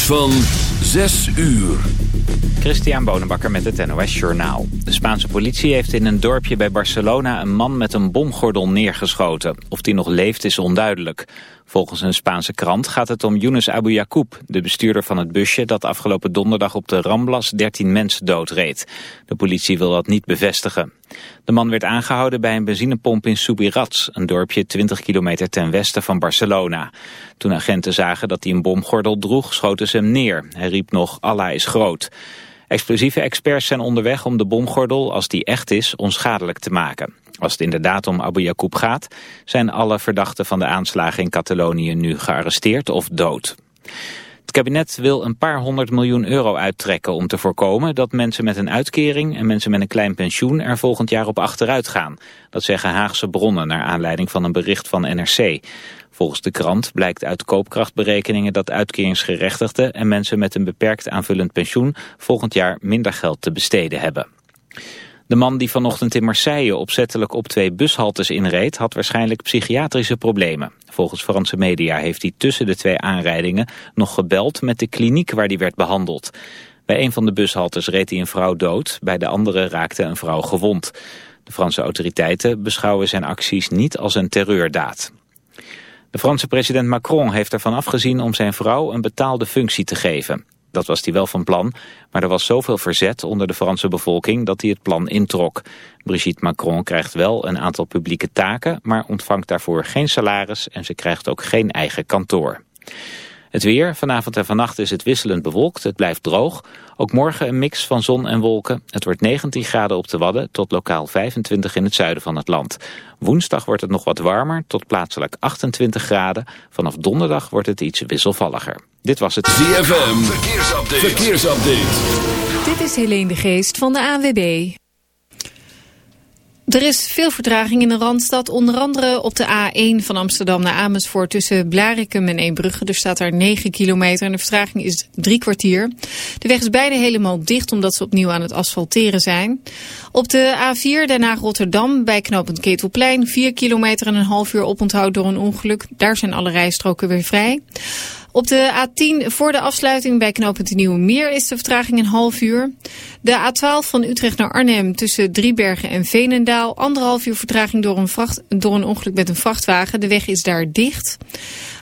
Van 6 uur. Christian Bonenbakker met het NOS Journaal. De Spaanse politie heeft in een dorpje bij Barcelona een man met een bomgordel neergeschoten. Of die nog leeft is onduidelijk. Volgens een Spaanse krant gaat het om Younes Abu Yacoub, de bestuurder van het busje dat afgelopen donderdag op de Ramblas 13 mensen doodreed. De politie wil dat niet bevestigen. De man werd aangehouden bij een benzinepomp in Subirats, een dorpje 20 kilometer ten westen van Barcelona. Toen agenten zagen dat hij een bomgordel droeg, schoten ze hem neer. Hij riep nog, Allah is groot. Explosieve experts zijn onderweg om de bomgordel, als die echt is, onschadelijk te maken. Als het inderdaad om Abu Yacoub gaat, zijn alle verdachten van de aanslagen in Catalonië nu gearresteerd of dood. Kabinet wil een paar honderd miljoen euro uittrekken om te voorkomen dat mensen met een uitkering en mensen met een klein pensioen er volgend jaar op achteruit gaan. Dat zeggen Haagse bronnen naar aanleiding van een bericht van NRC. Volgens de krant blijkt uit koopkrachtberekeningen dat uitkeringsgerechtigden en mensen met een beperkt aanvullend pensioen volgend jaar minder geld te besteden hebben. De man die vanochtend in Marseille opzettelijk op twee bushaltes inreed... had waarschijnlijk psychiatrische problemen. Volgens Franse media heeft hij tussen de twee aanrijdingen... nog gebeld met de kliniek waar hij werd behandeld. Bij een van de bushaltes reed hij een vrouw dood. Bij de andere raakte een vrouw gewond. De Franse autoriteiten beschouwen zijn acties niet als een terreurdaad. De Franse president Macron heeft ervan afgezien om zijn vrouw een betaalde functie te geven. Dat was hij wel van plan, maar er was zoveel verzet onder de Franse bevolking dat hij het plan introk. Brigitte Macron krijgt wel een aantal publieke taken, maar ontvangt daarvoor geen salaris en ze krijgt ook geen eigen kantoor. Het weer, vanavond en vannacht is het wisselend bewolkt, het blijft droog. Ook morgen een mix van zon en wolken. Het wordt 19 graden op de Wadden tot lokaal 25 in het zuiden van het land. Woensdag wordt het nog wat warmer, tot plaatselijk 28 graden. Vanaf donderdag wordt het iets wisselvalliger. Dit was het ZFM, verkeersupdate. verkeersupdate. Dit is Helene de Geest van de ANWB. Er is veel vertraging in de Randstad, onder andere op de A1 van Amsterdam naar Amersfoort tussen Blarikum en Eembrugge. Er staat daar 9 kilometer en de vertraging is drie kwartier. De weg is bijna helemaal dicht omdat ze opnieuw aan het asfalteren zijn. Op de A4 daarna Rotterdam bij knooppunt Ketelplein 4 kilometer en een half uur oponthoud door een ongeluk. Daar zijn alle rijstroken weer vrij. Op de A10 voor de afsluiting bij knooppunt Nieuwe Meer is de vertraging een half uur. De A12 van Utrecht naar Arnhem tussen Driebergen en Veenendaal. Anderhalf uur vertraging door een, vracht, door een ongeluk met een vrachtwagen. De weg is daar dicht.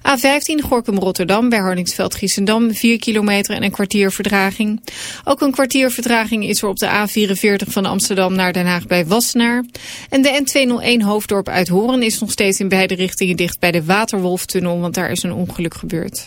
A15 Gorkum-Rotterdam bij Hardingsveld-Giessendam 4 kilometer en een kwartier vertraging. Ook een kwartier vertraging is er op de A44 van Amsterdam naar Den Haag bij Wassenaar. En de N201 Hoofddorp uit Horen is nog steeds in beide richtingen dicht bij de Waterwolftunnel, want daar is een ongeluk gebeurd.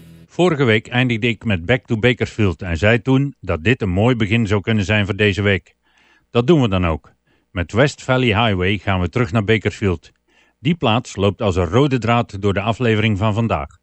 Vorige week eindigde ik met Back to Bakersfield en zei toen dat dit een mooi begin zou kunnen zijn voor deze week. Dat doen we dan ook. Met West Valley Highway gaan we terug naar Bakersfield. Die plaats loopt als een rode draad door de aflevering van vandaag.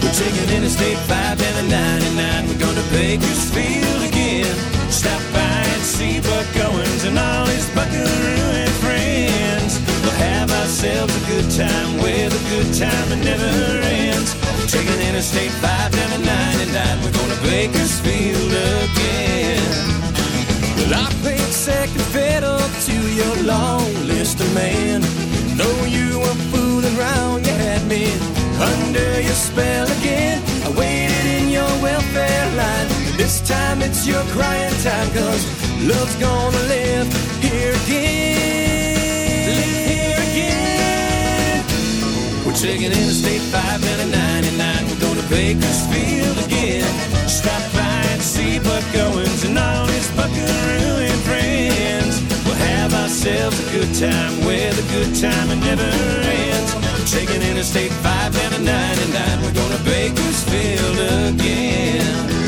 We're taking Interstate 5 and the 99. We're going to Bakersfield again. See sea, Buck Owens and all his buckaroo and friends. We'll have ourselves a good time with a good time that never ends. Taking Interstate 5 down to 99, we're going to Bakersfield again. Well, I played second fiddle to your long list of men. Though you were fooling around, you had me under your spell again. I waited in your welfare line this time it's your crying time, cause love's gonna live here again. Live here again. We're taking Interstate 5 and a 99. We're going to Bakersfield again. Stop by and see Buck Owens and all his buckaroo and friends. We'll have ourselves a good time with a good time never ends. We're taking Interstate 5 and a 99. We're going to Bakersfield again.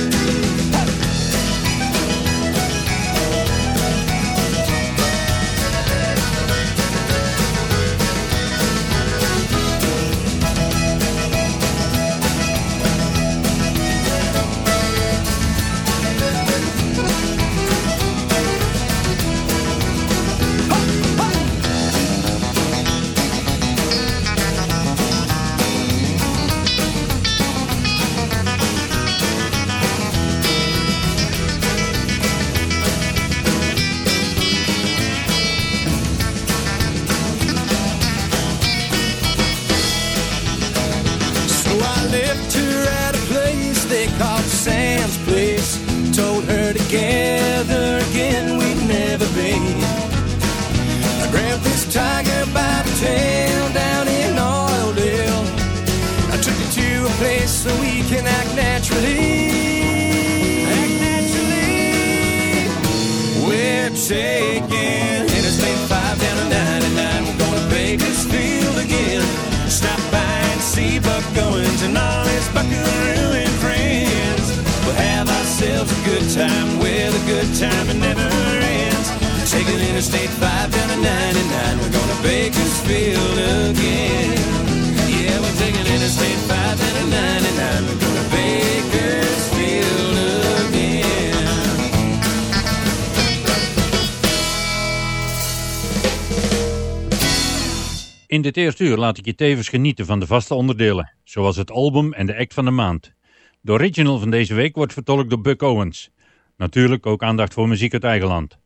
In dit eerste uur laat ik je tevens genieten van de vaste onderdelen, zoals het album en de act van de maand. De original van deze week wordt vertolkt door Buck Owens. Natuurlijk ook aandacht voor muziek uit eigen land.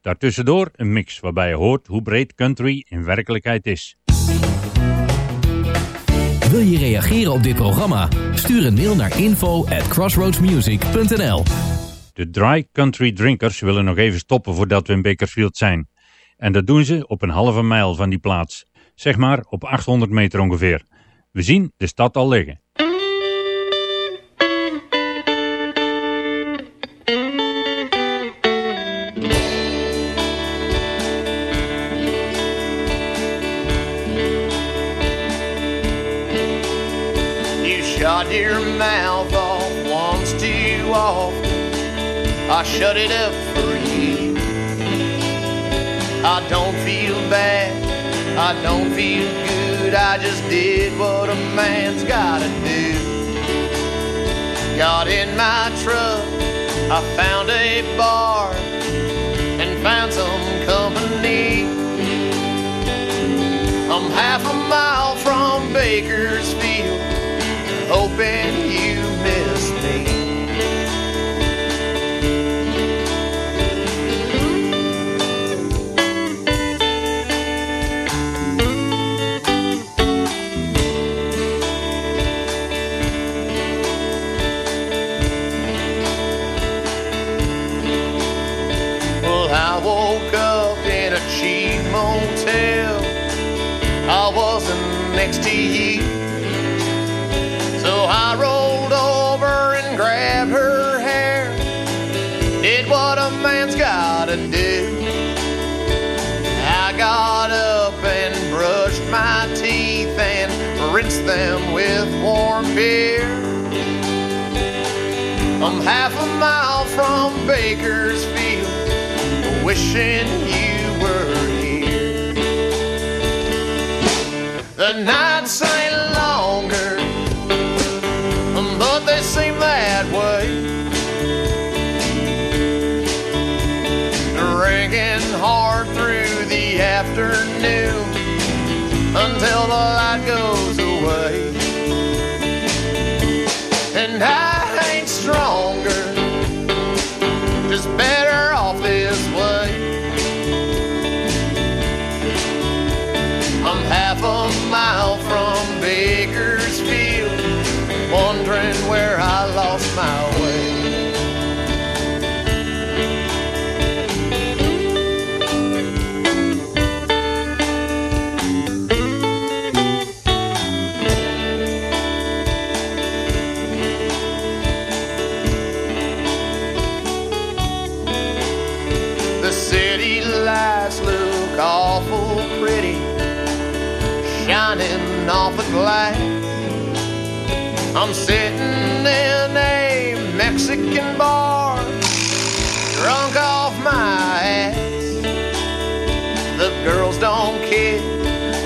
Daartussendoor een mix waarbij je hoort hoe breed country in werkelijkheid is. Wil je reageren op dit programma? Stuur een mail naar info at crossroadsmusic.nl De Dry Country Drinkers willen nog even stoppen voordat we in Bakersfield zijn. En dat doen ze op een halve mijl van die plaats. Zeg maar op 800 meter ongeveer. We zien de stad al liggen. Shot your mouth off once too often. I shut it up for you. I don't. I don't feel good. I just did what a man's gotta do. Got in my truck. I found a bar and found some company. I'm half a mile from Bakersfield, hoping next to you. So I rolled over and grabbed her hair. Did what a man's gotta do. I got up and brushed my teeth and rinsed them with warm beer. I'm half a mile from Bakersfield, wishing you were The nights ain't longer, but they seem that way. Drinking hard through the afternoon until the light goes away. And I ain't stronger, just better my way. The city lights look awful pretty, shining off the glass. I'm sitting Mexican bar, drunk off my ass. The girls don't care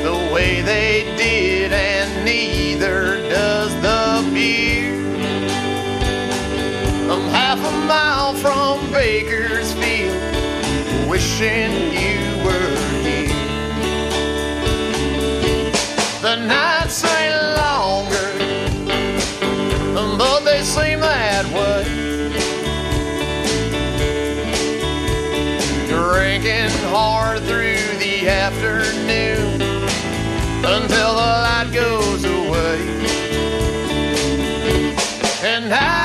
the way they did, and neither does the beer. I'm half a mile from Bakersfield, wishing you were here. The nights And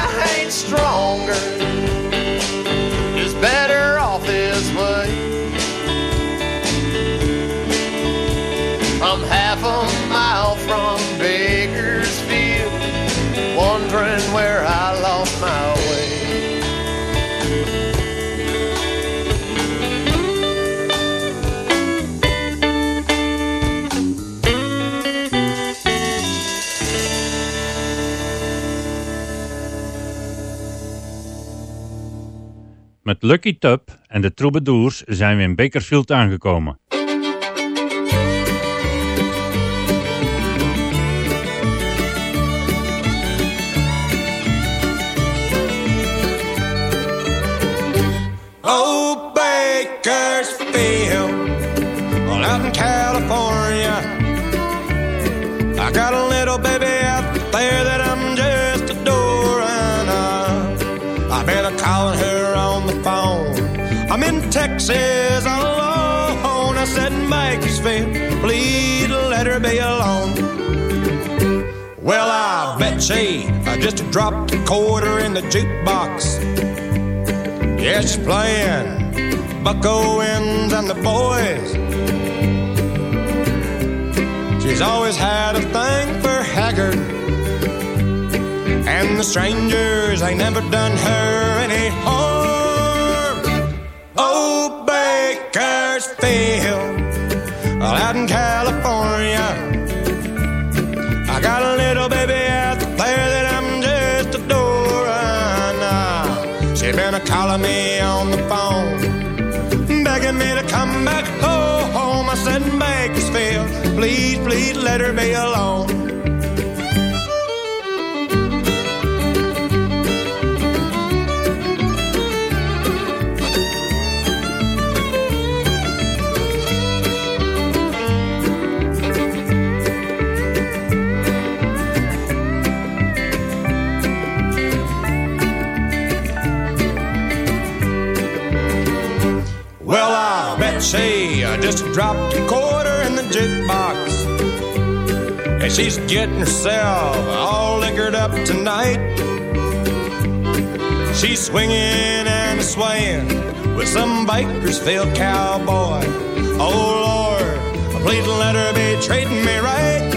Met Lucky Tub en de Troubadours zijn we in Bakersfield aangekomen. Oh, Bakersfield, well, out in California. In Texas alone. I said, Bakersfield, please let her be alone. Well, I bet she just dropped a quarter in the jukebox. Yeah, she's playing Buck Owens and the boys. She's always had a thing for Haggard. And the strangers ain't never done her any harm. Calling me on the phone, begging me to come back home. I said, Bakersfield, please, please let her be alone. Dropped a quarter in the jukebox. And she's getting herself all liquored up tonight. She's swinging and swaying with some Bakersfield cowboy. Oh, Lord, please let her be treating me right.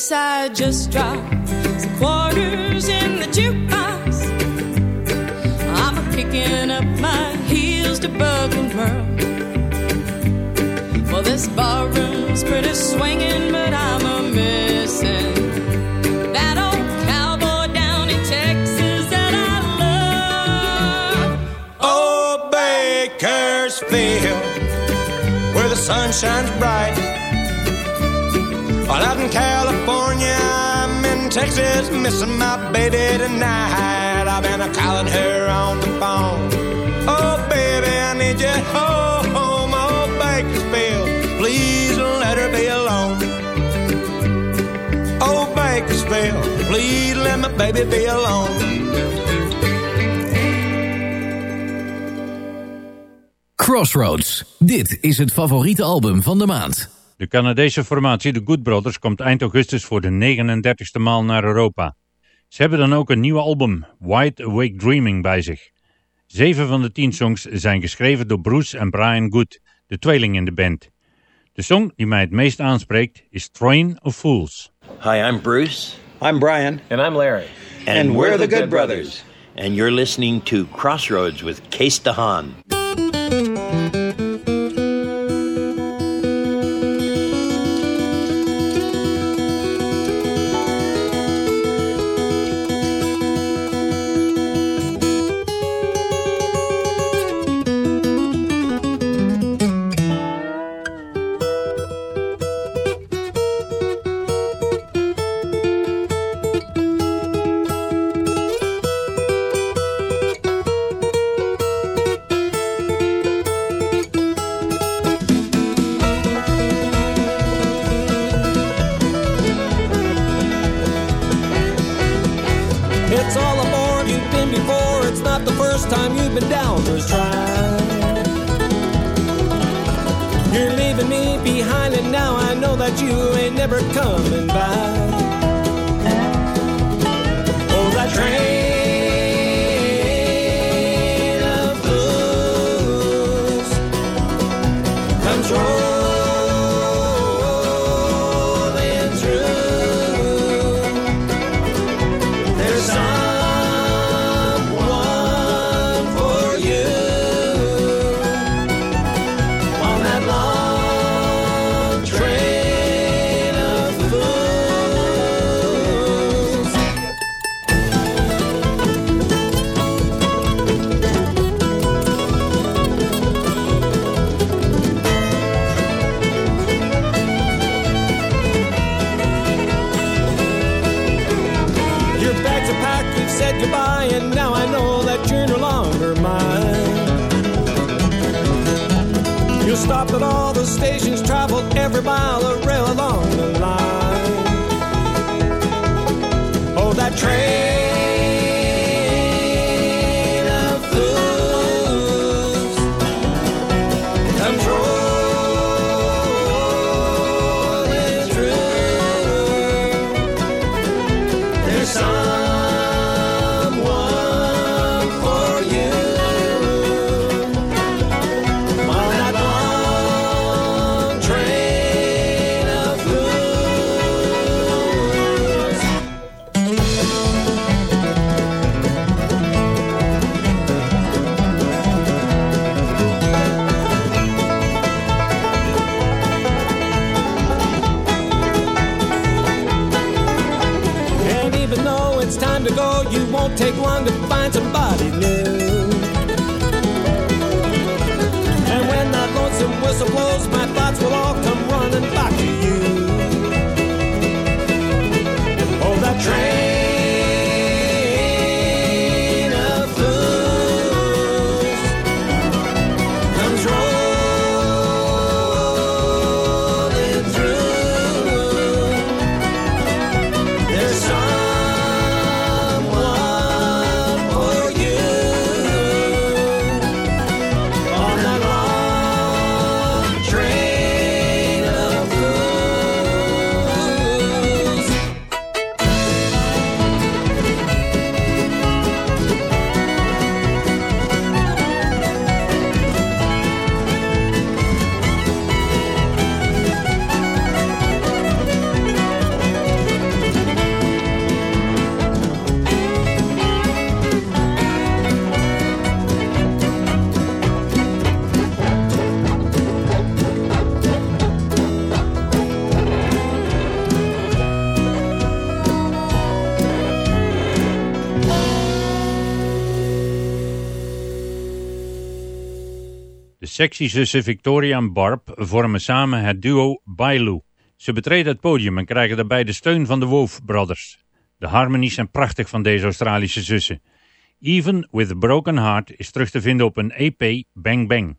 Yes, I just dropped some quarters in the jukebox. I'm a kicking up my heels to bug and whirl. Well, this barroom's pretty swinging, but I'm a missing that old cowboy down in Texas that I love. Oh, Bakersfield, where the sun shines bright. While out in California, I'm in Texas, missing my baby tonight. I've been calling her on the phone. Oh, baby, I need you home. Oh, Bakersfield, please let her be alone. Oh, Bakersfield, please let my baby be alone. Crossroads. Dit is het favoriete album van de maand. De Canadese formatie The Good Brothers komt eind augustus voor de 39ste maal naar Europa. Ze hebben dan ook een nieuwe album, Wide Awake Dreaming, bij zich. Zeven van de tien songs zijn geschreven door Bruce en Brian Good, de tweeling in de band. De song die mij het meest aanspreekt is Train of Fools. Hi, I'm Bruce. I'm Brian. And I'm Larry. And, we're, the, Good, Brothers. And you're listening to Crossroads with Case DeHaan. Never coming back. De sexy zussen Victoria en Barb vormen samen het duo Bailu. Ze betreden het podium en krijgen daarbij de steun van de Wolf Brothers. De harmonies zijn prachtig van deze Australische zussen. Even with a Broken Heart is terug te vinden op een EP Bang Bang.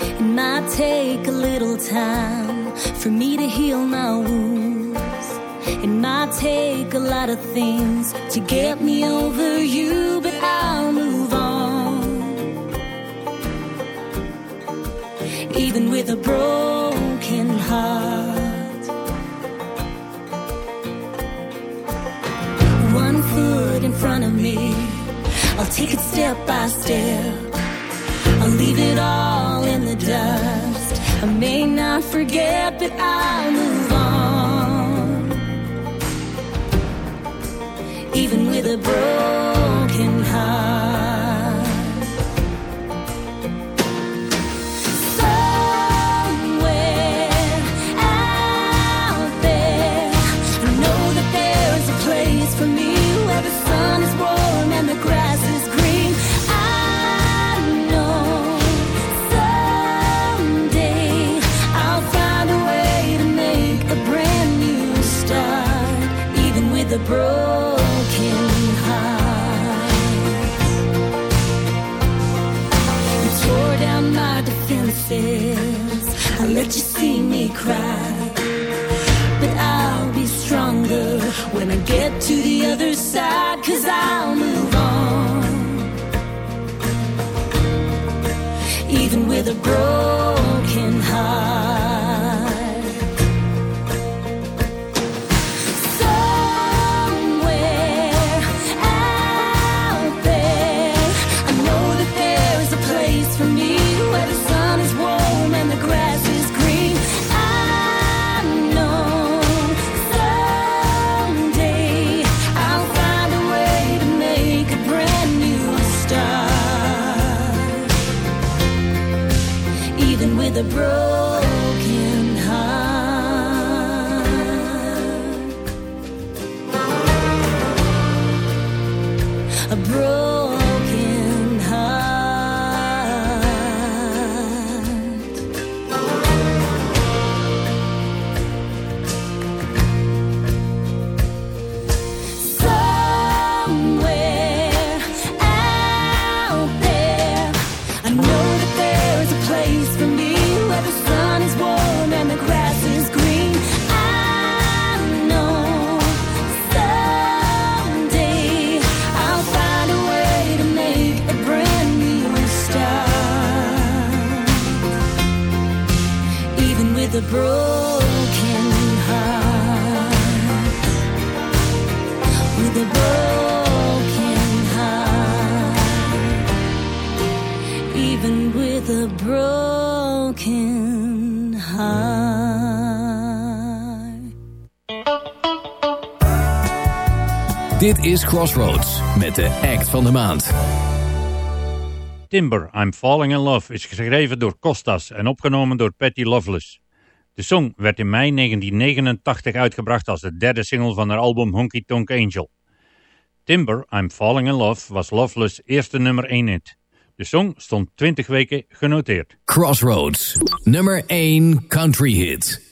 It might take a little time for me to heal. It might take a lot of things to get me over you, but I'll move on. Even with a broken heart. One foot in front of me, I'll take it step by step. I'll leave it all in the dust. I may not forget, but I'll move with a broken Even with is Crossroads met de act van de maand. Timber, I'm Falling in Love is geschreven door Costas en opgenomen door Patty Loveless. De song werd in mei 1989 uitgebracht als de derde single van haar album Honky Tonk Angel. Timber, I'm Falling in Love was Loveless' eerste nummer 1 hit. De song stond 20 weken genoteerd. Crossroads, nummer 1 country hit.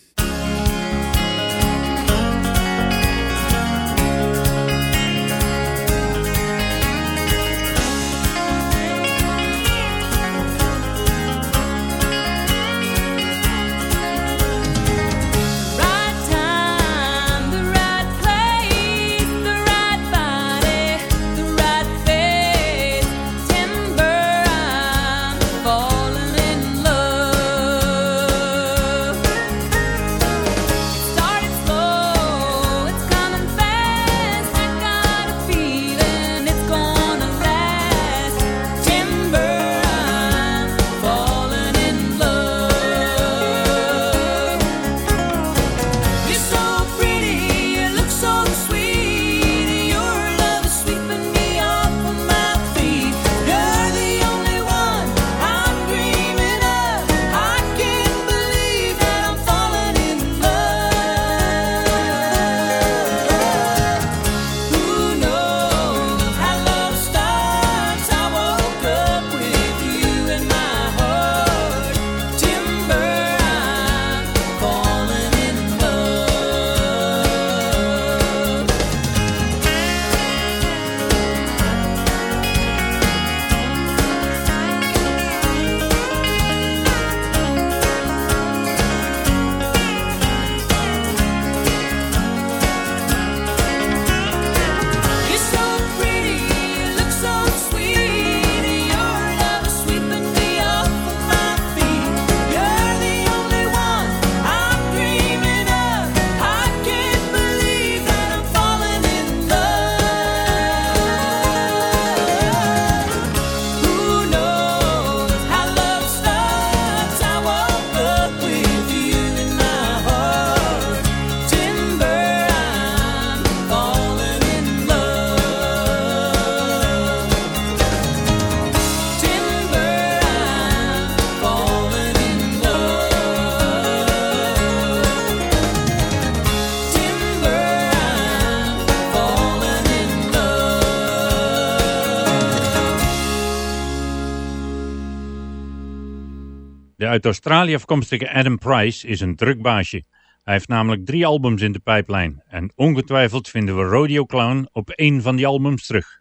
Uit Australië afkomstige Adam Price is een druk baasje. Hij heeft namelijk drie albums in de pijplijn. En ongetwijfeld vinden we Rodeo Clown op één van die albums terug.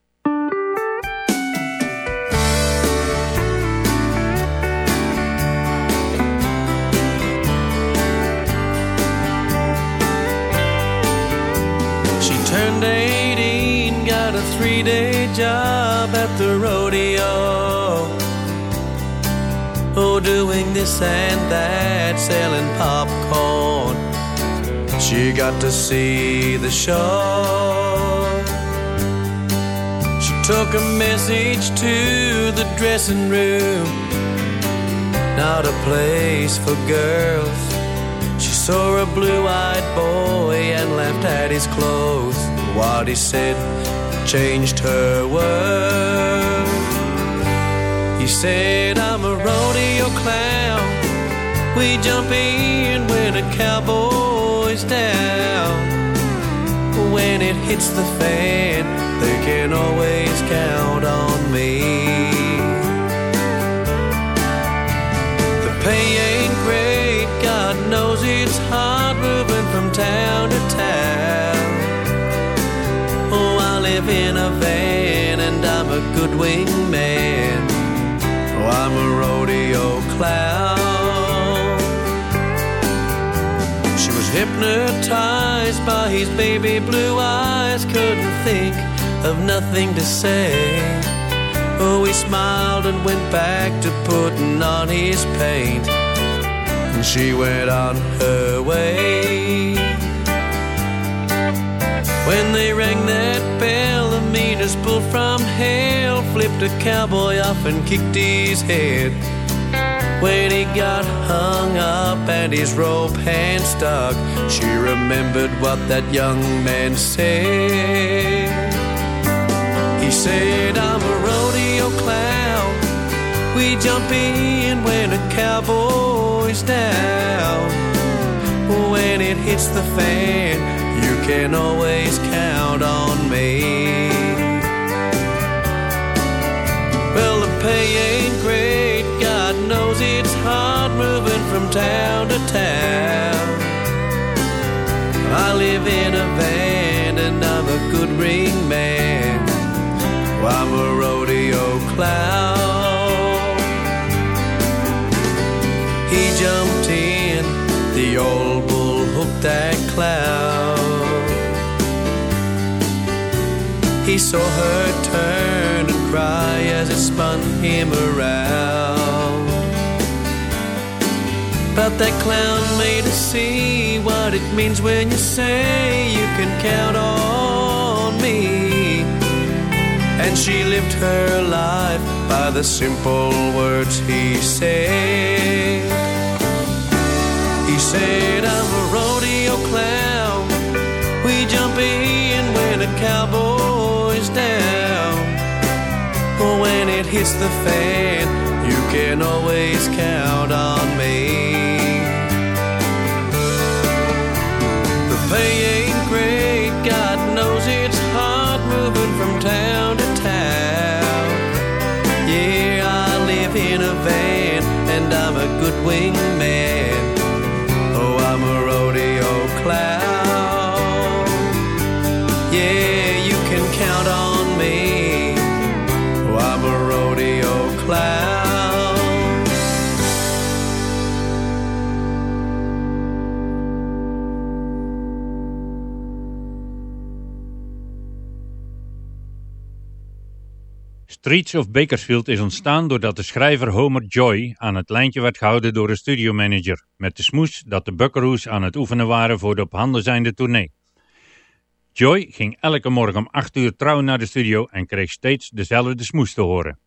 She turned 18, got a three day job at the rodeo. Doing this and that, selling popcorn. She got to see the show. She took a message to the dressing room, not a place for girls. She saw a blue eyed boy and laughed at his clothes. What he said changed her world. He said, I'm a rodeo clown. We jump in when a cowboy's down. When it hits the fan, they can always count on me. The pay ain't great, God knows it's hard moving from town to town. Oh, I live in a van and I'm a good wingman. Hypnotized by his baby blue eyes, couldn't think of nothing to say. Oh, he smiled and went back to putting on his paint. And she went on her way. When they rang that bell, the meters pulled from hell, flipped a cowboy off and kicked his head. When he got hung up and his rope hand stuck, she remembered what that young man said. He said, I'm a rodeo clown. We jump in when a cowboy's down. When it hits the fan, you can always count on me. Well, the pay it's moving from town to town. I live in a van and I'm a good ring man. I'm a rodeo clown. He jumped in, the old bull hooked that clown. He saw her turn and cry as it spun him around. But that clown made us see what it means when you say you can count on me. And she lived her life by the simple words he said. He said, I'm a rodeo clown. We jump in when a cowboy's down. When it hits the fan, you can always count on me. A Streets of Bakersfield is ontstaan doordat de schrijver Homer Joy aan het lijntje werd gehouden door een studiomanager, met de smoes dat de Buckaroos aan het oefenen waren voor de op handen zijnde tournee. Joy ging elke morgen om 8 uur trouw naar de studio en kreeg steeds dezelfde smoes te horen.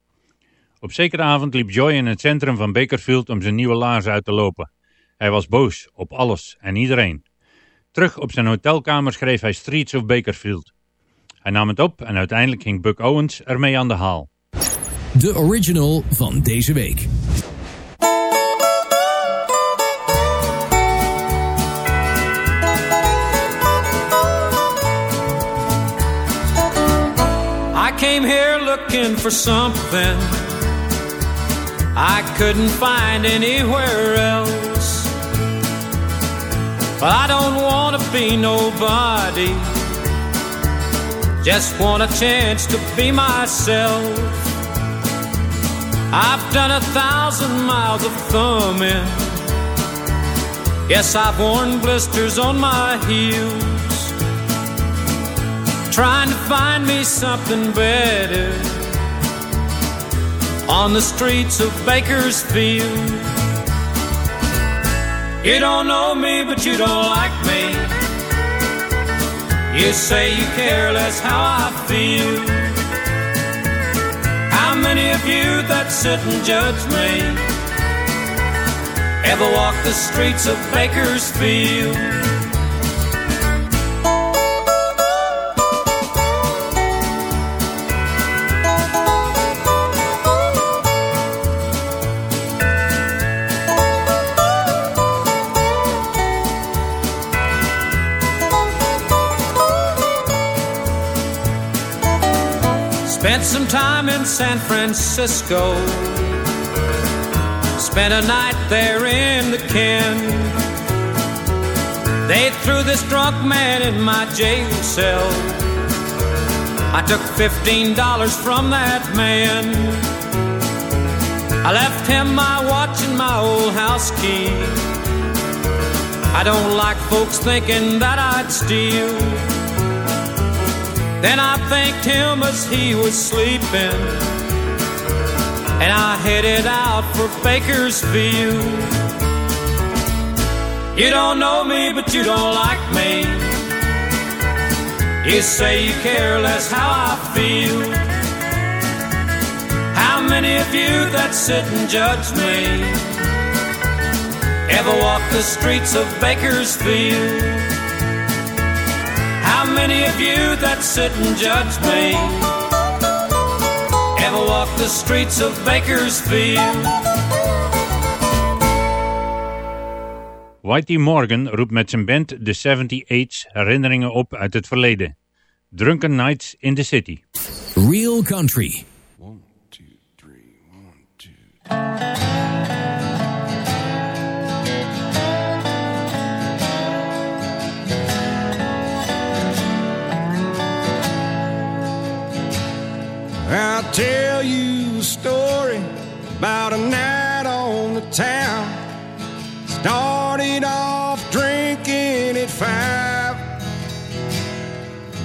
Op zekere avond liep Joy in het centrum van Bakersfield om zijn nieuwe laarzen uit te lopen. Hij was boos op alles en iedereen. Terug op zijn hotelkamer schreef hij Streets of Bakersfield. Hij nam het op en uiteindelijk ging Buck Owens ermee aan de haal. De original van deze week. I came here looking for something I couldn't find anywhere else. But I don't want to be nobody. Just want a chance to be myself. I've done a thousand miles of thumbing. Yes, I've worn blisters on my heels. Trying to find me something better on the streets of Bakersfield. You don't know me, but you don't like me. You say you care less how I feel. Many of you that sit and judge me ever walk the streets of Bakersfield? Spent some time in San Francisco. Spent a night there in the Ken. They threw this drunk man in my jail cell. I took $15 from that man. I left him my watch and my old house key. I don't like folks thinking that I'd steal. Then I thanked him as he was sleeping. And I headed out for Bakersfield. You don't know me, but you don't like me. You say you care less how I feel. How many of you that sit and judge me ever walk the streets of Bakersfield? How many of you that sit and judge me ever walk the streets of Bakersfield? Whitey Morgan roept met zijn band The 78's herinneringen op uit het verleden. Drunken Nights in the City. Real Country. I'll tell you a story about a night on the town. Started off drinking at five.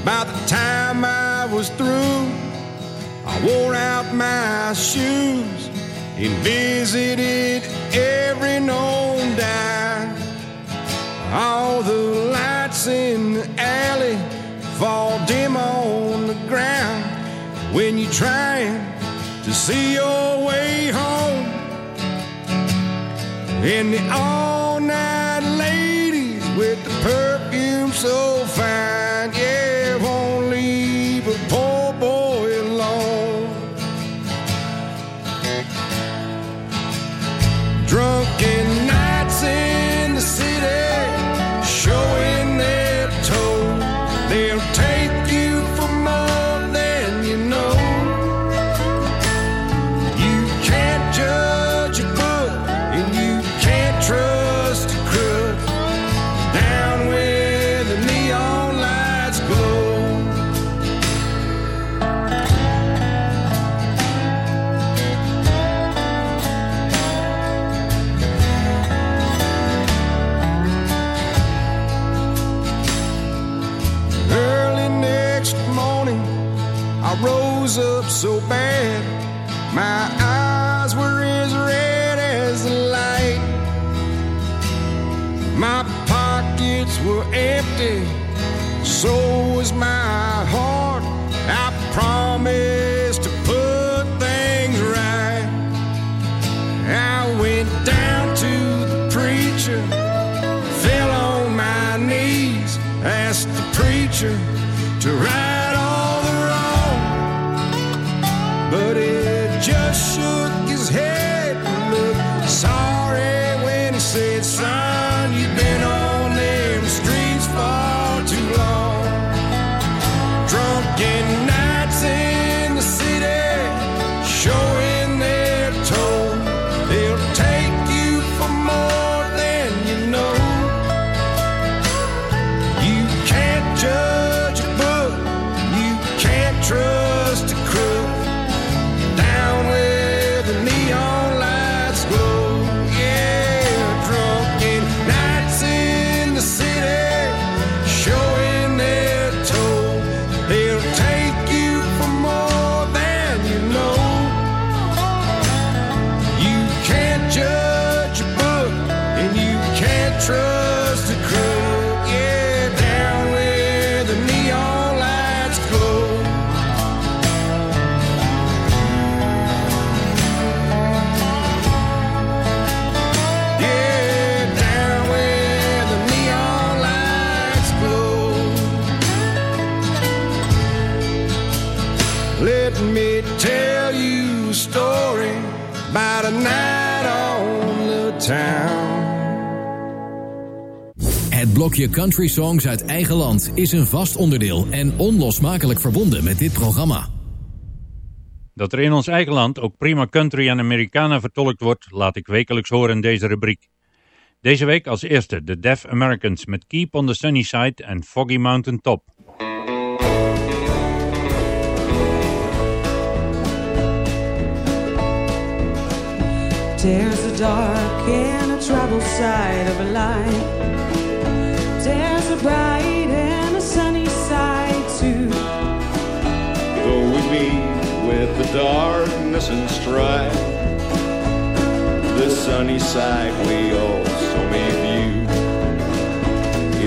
By the time I was through, I wore out my shoes and visited every known dime. All the lights in the alley fall dim on the ground when you're trying to see your way home. And the all night ladies with the perfume so fine, Blokje Country Songs uit eigen land is een vast onderdeel en onlosmakelijk verbonden met dit programma. Dat er in ons eigen land ook prima country en Americana vertolkt wordt, laat ik wekelijks horen in deze rubriek. Deze week als eerste de Deaf Americans met Keep on the Sunny Side en Foggy Mountain Top. There's a dark and a troubled side of a life. Bright and a sunny side too. Though we meet with the darkness and strife, the sunny side we also may view.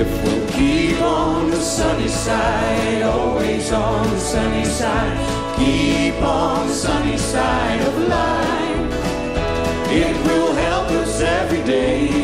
If we'll Keep on the sunny side, always on the sunny side. Keep on the sunny side of life. It will help us every day.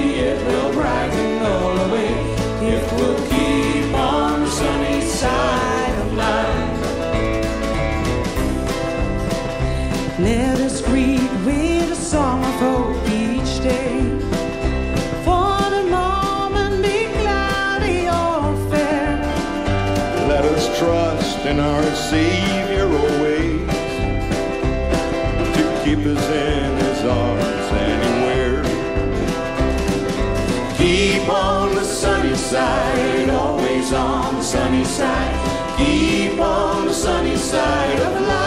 Side, always on the sunny side. Keep on the sunny side of life.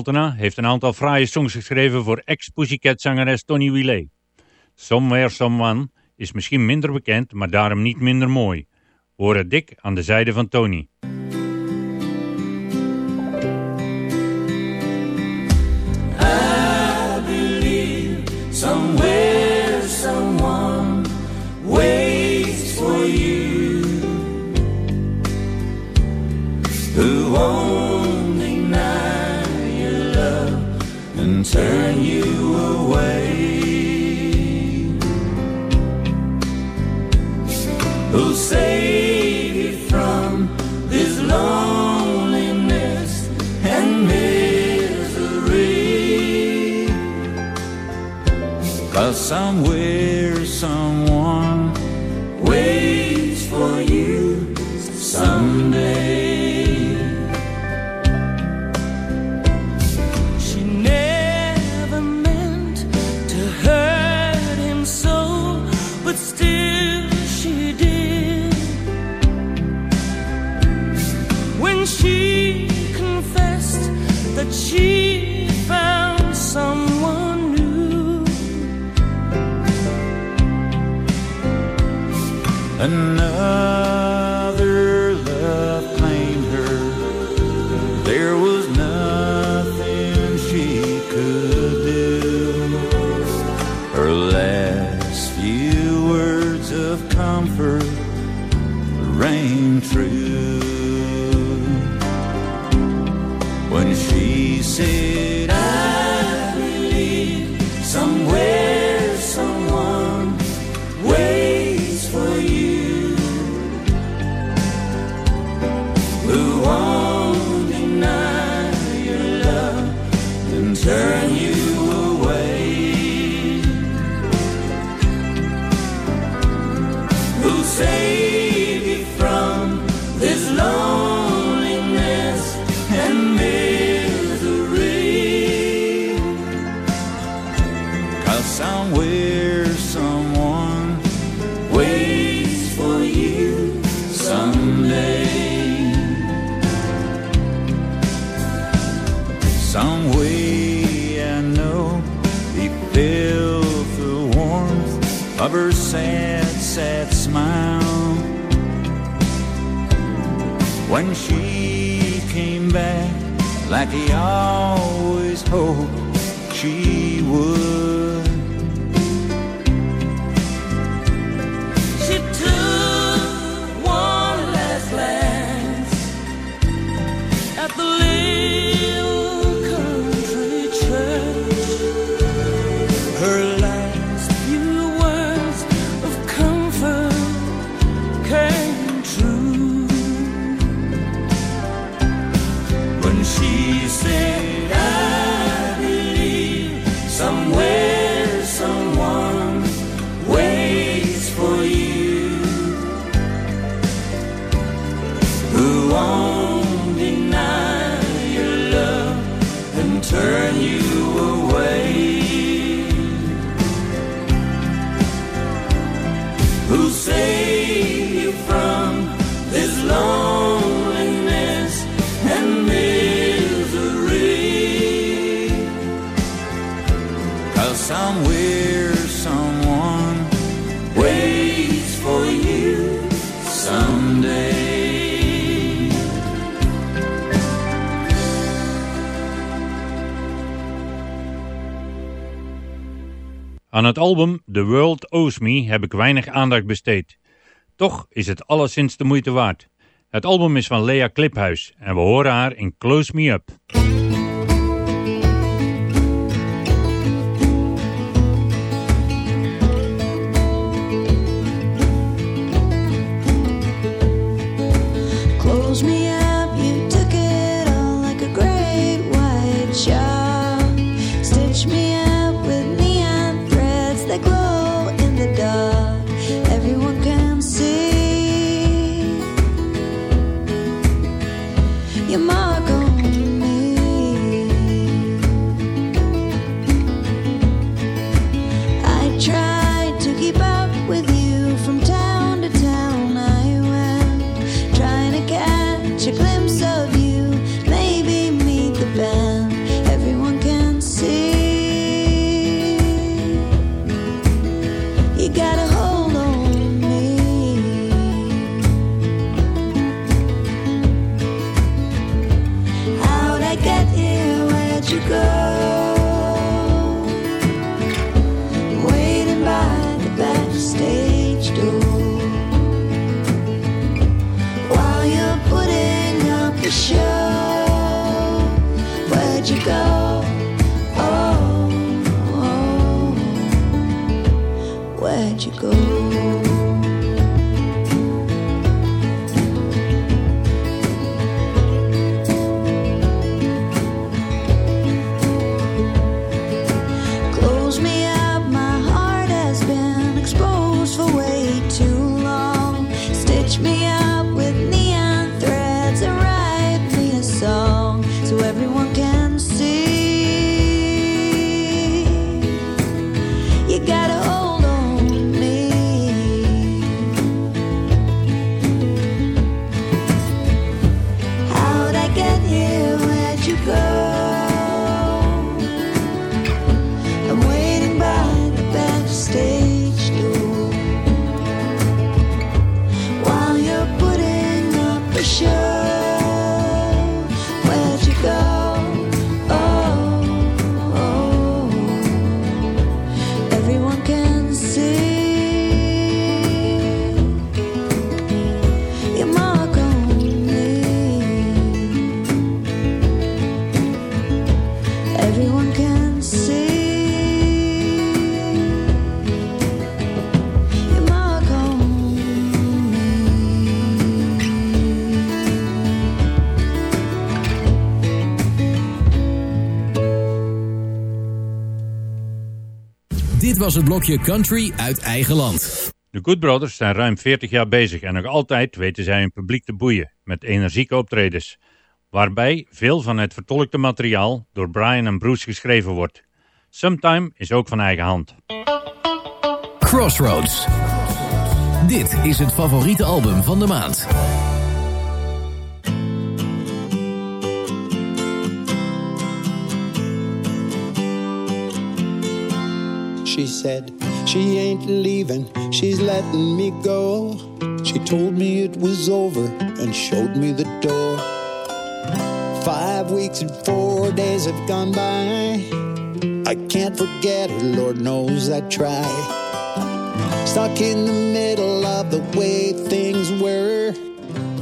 Altena heeft een aantal fraaie songs geschreven voor ex-Pussycat-zangeres Tony Willet. Somewhere Someone is misschien minder bekend, maar daarom niet minder mooi. Hoor het dik aan de zijde van Tony. somewhere. turn you. when she came back like he always hoped she would. Aan het album The World Owes Me heb ik weinig aandacht besteed. Toch is het alleszins de moeite waard. Het album is van Lea Kliphuis en we horen haar in Close Me Up. Was het blokje country uit eigen land. De Good Brothers zijn ruim 40 jaar bezig en nog altijd weten zij hun publiek te boeien met energieke optredens, waarbij veel van het vertolkte materiaal door Brian en Bruce geschreven wordt. Sometime is ook van eigen hand. Crossroads. Dit is het favoriete album van de maand. She said she ain't leaving, she's letting me go. She told me it was over and showed me the door. Five weeks and four days have gone by. I can't forget her, Lord knows I try. Stuck in the middle of the way things were.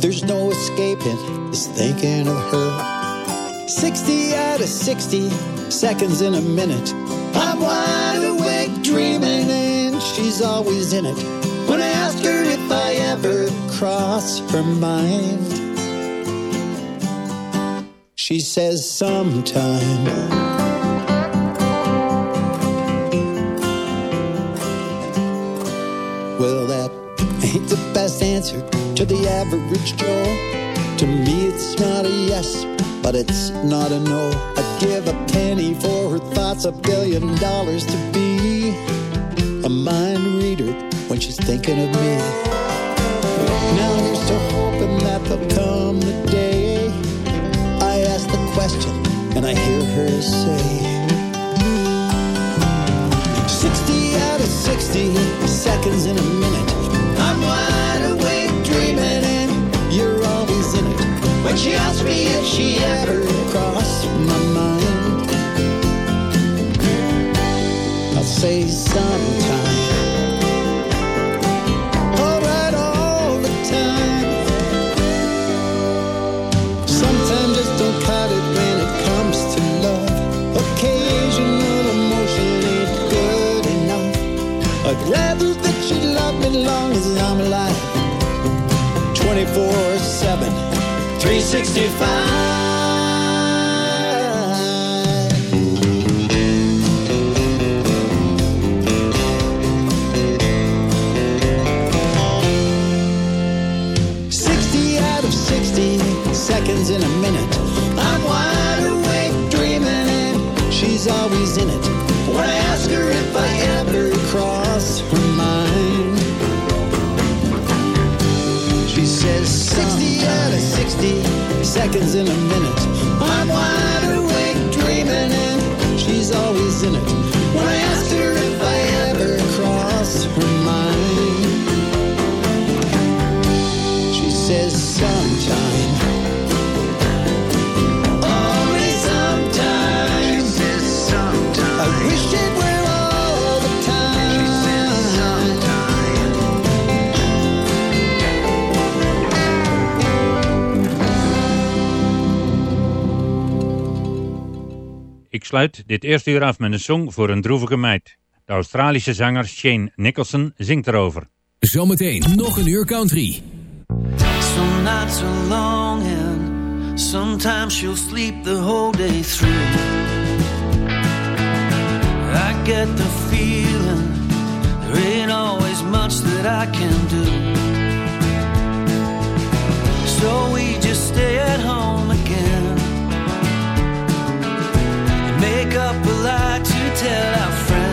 There's no escaping this thinking of her. 60 out of 60 seconds in a minute. I'm wide awake dreaming, and she's always in it. When I ask her if I ever cross her mind, she says sometime. Well, that ain't the best answer to the average Joe. To me, it's not a yes, but it's not a no. I'd give a penny for her thoughts, a billion dollars to be a mind reader when she's thinking of me. Now here's to hoping that there'll come the day I ask the question and I hear her say. 60 out of 60 seconds in a minute. I'm wide awake dreaming, and you're always in it. When she asks me if she ever crossed my mind, I'll say sometime. 24 7, 365. Sluit dit eerste uur af met een song voor een droevige meid. De Australische zanger Shane Nicholson zingt erover. Zometeen nog een uur country. Some nights are long and sometimes she'll sleep the whole day through. I get the feeling there ain't always much that I can do. So we Make up a lie to tell our friends.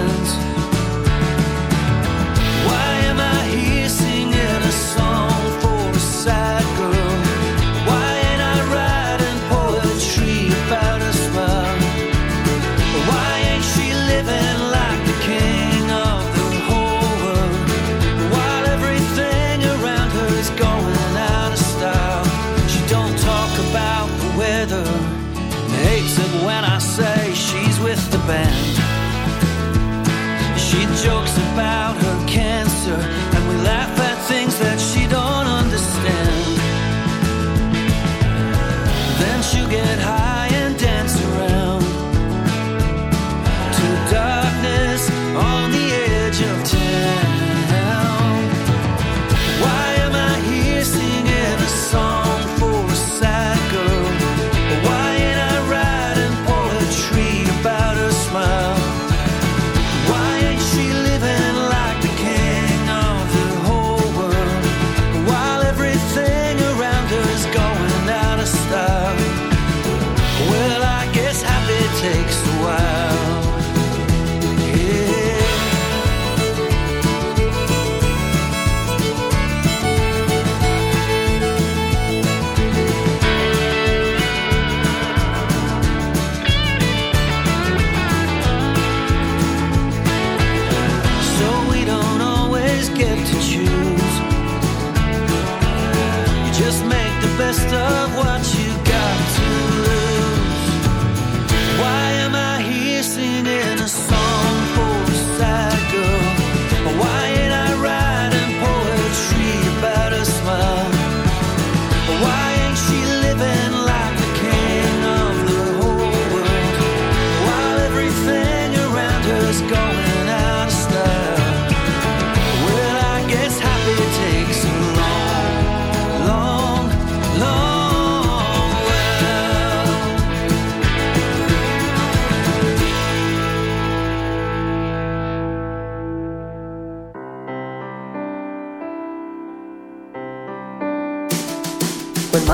land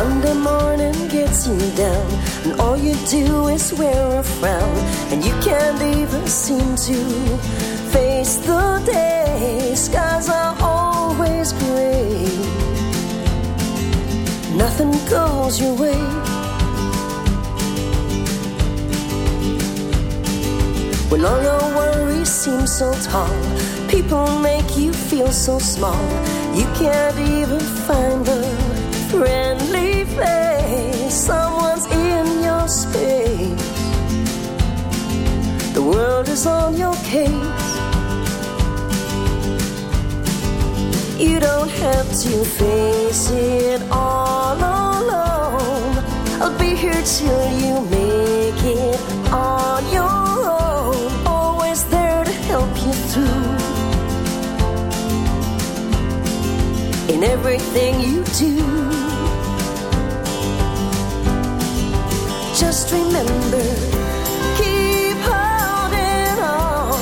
Monday morning gets you down, and all you do is wear a frown, and you can't even seem to face the day. Skies are always gray, nothing goes your way. When all your worries seem so tall, people make you feel so small. You can't even find a friendly face. Someone's in your space. The world is on your case. You don't have to face it all alone. I'll be here till you make it on your own. Always there to help you through. In everything you do. Just remember, keep holding on.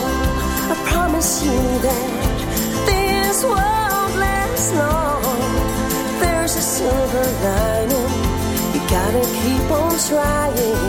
I promise you that this won't last long. There's a silver lining. You gotta keep on trying.